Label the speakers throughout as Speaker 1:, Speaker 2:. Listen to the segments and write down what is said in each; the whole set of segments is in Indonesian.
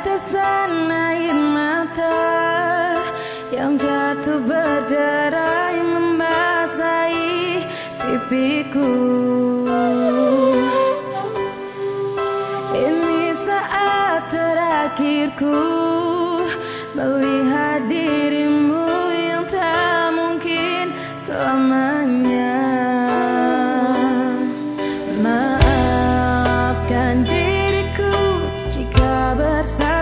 Speaker 1: tetesan air mata yang jatuh berderai membasahi pipiku. Ini saat terakhirku melihat dirimu yang tak mungkin selamanya. Maafkan diriku jika bersalah.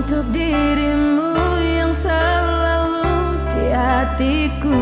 Speaker 1: untuk dirimu yang selalu di hatiku.